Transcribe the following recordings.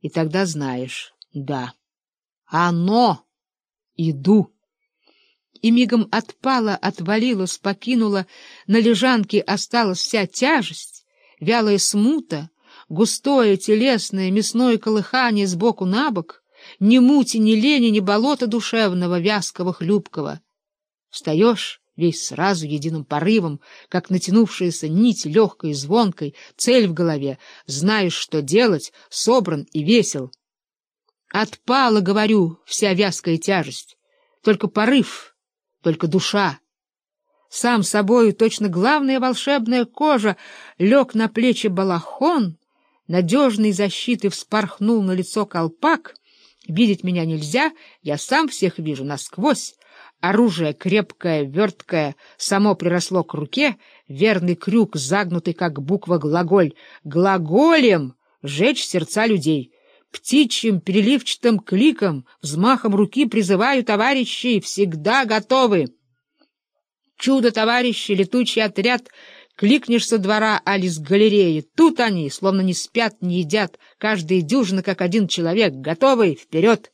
И тогда знаешь, да, оно, иду. И мигом отпала, отвалилась, покинула, на лежанке осталась вся тяжесть, вялая смута, густое телесное мясное колыхание сбоку на бок, ни мути, ни лени, ни болота душевного, вязкого, хлюпкого. Встаешь весь сразу единым порывом, как натянувшаяся нить легкой и звонкой, цель в голове, знаешь, что делать, собран и весел. Отпала, говорю, вся вязкая тяжесть, только порыв, только душа. Сам собою точно главная волшебная кожа лег на плечи балахон, надежной защиты вспорхнул на лицо колпак. Видеть меня нельзя, я сам всех вижу насквозь. Оружие крепкое, верткое, само приросло к руке, верный крюк, загнутый, как буква глаголь. Глаголем жечь сердца людей. Птичьим переливчатым кликом, взмахом руки призываю товарищей, всегда готовы. Чудо, товарищи, летучий отряд — Кликнешь со двора, али с галереи. Тут они, словно не спят, не едят. Каждый дюжина, как один человек. Готовый? Вперед!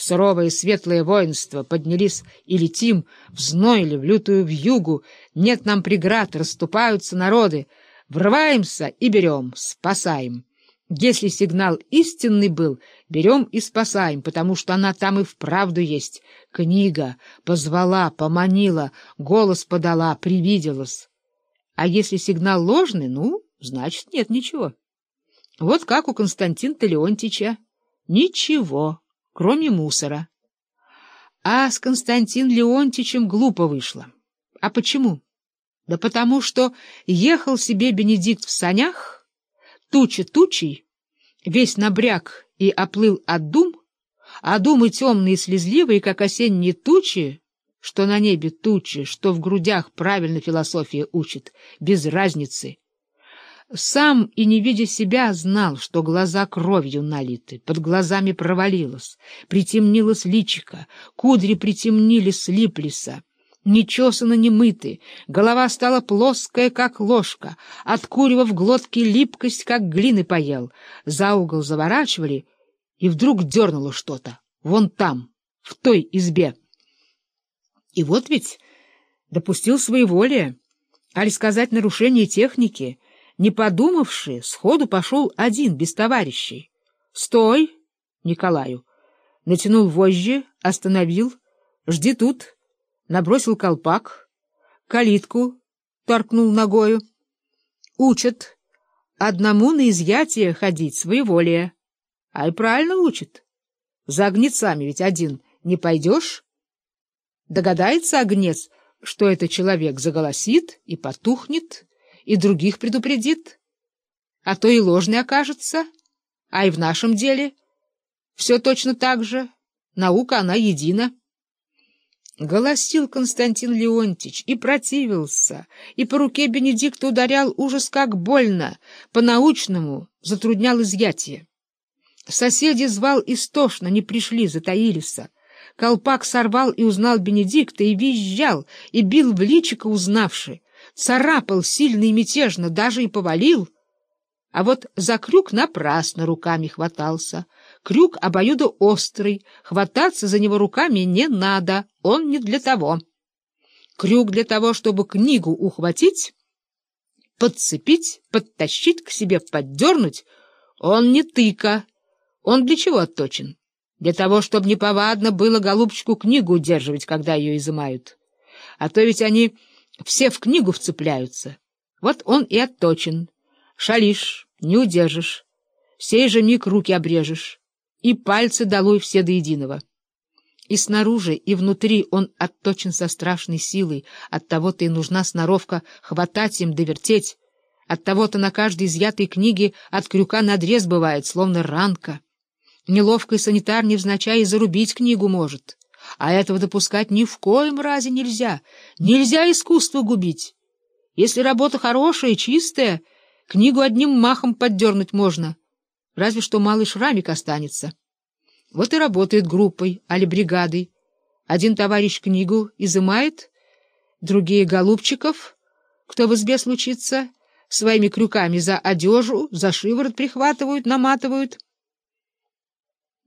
Суровое светлое воинство поднялись и летим в зной или в лютую вьюгу. Нет нам преград, расступаются народы. Врываемся и берем, спасаем. Если сигнал истинный был, берем и спасаем, потому что она там и вправду есть. Книга позвала, поманила, голос подала, привиделась. А если сигнал ложный, ну, значит, нет ничего. Вот как у Константина Леонтича. Ничего, кроме мусора. А с Константин Леонтичем глупо вышло. А почему? Да потому что ехал себе Бенедикт в санях, туча тучей, весь набряк и оплыл от дум, а думы темные и слезливые, как осенние тучи, что на небе тучи, что в грудях правильно философия учит, без разницы. Сам и не видя себя знал, что глаза кровью налиты, под глазами провалилось, притемнилось личико, кудри притемнили, слиплися, не чесано, не мыты, голова стала плоская, как ложка, от курева в глотке липкость, как глины поел, за угол заворачивали, и вдруг дернуло что-то, вон там, в той избе. И вот ведь допустил своеволие, али сказать нарушение техники, не подумавши, сходу пошел один, без товарищей. «Стой!» — Николаю. Натянул вожжи, остановил. «Жди тут!» Набросил колпак, калитку торкнул ногою. Учат. Одному на изъятие ходить своеволие. Ай, правильно учат. За огнецами ведь один не пойдешь. Догадается огнец, что это человек заголосит и потухнет, и других предупредит, а то и ложный окажется, а и в нашем деле все точно так же, наука она едина. Голосил Константин Леонтич и противился, и по руке Бенедикта ударял ужас как больно, по-научному затруднял изъятие. Соседи звал истошно, не пришли, затаились. Колпак сорвал и узнал Бенедикта, и визжал, и бил в личико узнавши, царапал сильно и мятежно, даже и повалил. А вот за крюк напрасно руками хватался. Крюк обоюдо острый, хвататься за него руками не надо, он не для того. Крюк для того, чтобы книгу ухватить, подцепить, подтащить к себе, поддернуть, он не тыка. Он для чего отточен? Для того, чтобы неповадно было голубчику книгу удерживать, когда ее изымают. А то ведь они все в книгу вцепляются. Вот он и отточен. Шалишь, не удержишь. Сей же миг руки обрежешь. И пальцы долой все до единого. И снаружи, и внутри он отточен со страшной силой. Оттого-то и нужна сноровка хватать им, довертеть. Оттого-то на каждой изъятой книге от крюка надрез бывает, словно ранка. Неловкий санитар невзначай зарубить книгу может. А этого допускать ни в коем разе нельзя. Нельзя искусство губить. Если работа хорошая, чистая, книгу одним махом поддернуть можно. Разве что малый шрамик останется. Вот и работает группой, али бригадой. Один товарищ книгу изымает, другие — голубчиков, кто в избе случится, своими крюками за одежу, за шиворот прихватывают, наматывают —